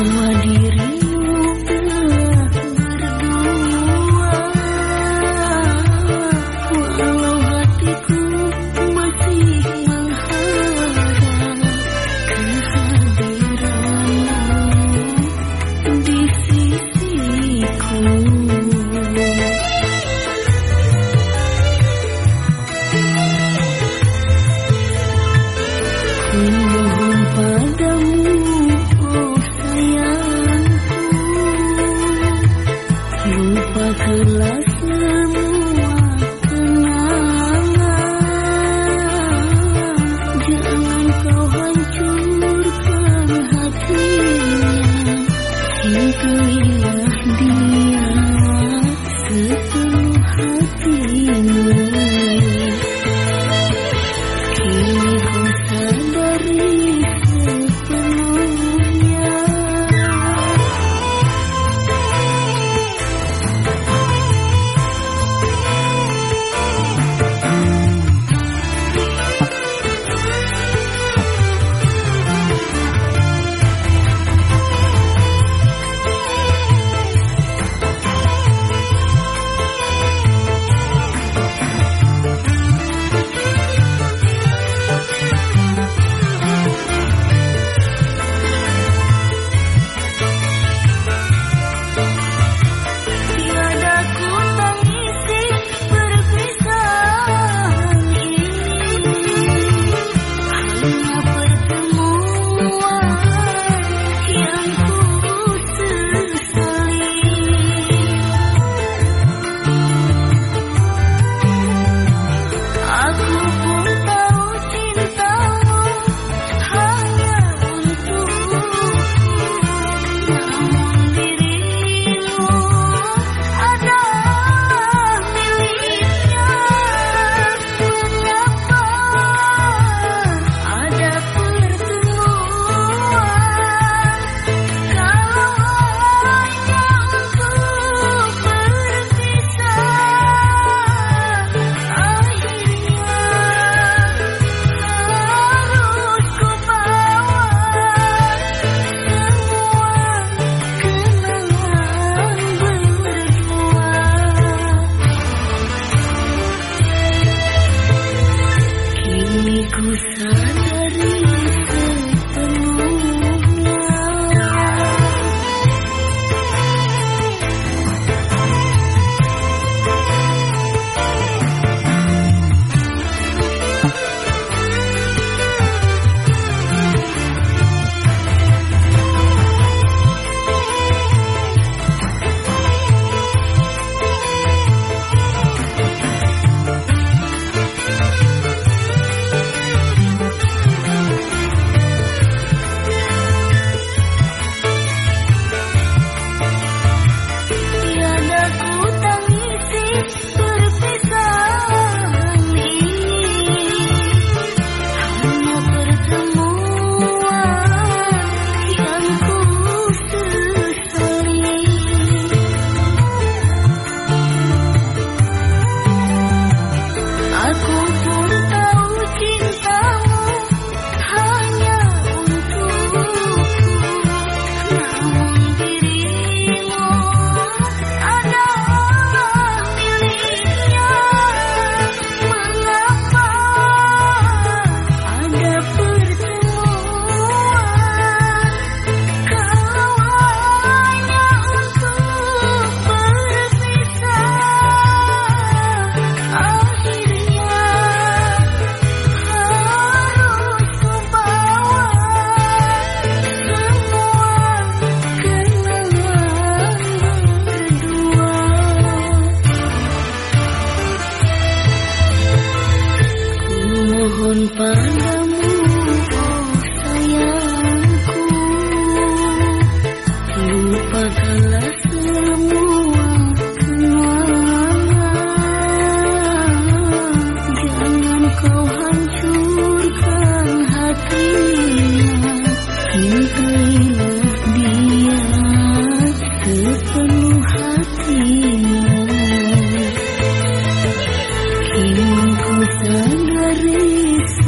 Semua diri Bakırlar semua kenangan. Jangan kau hancurkan hatinya. Itu Almoçar. find Teresa